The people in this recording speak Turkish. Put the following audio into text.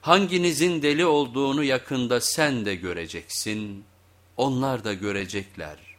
Hanginizin deli olduğunu yakında sen de göreceksin, onlar da görecekler.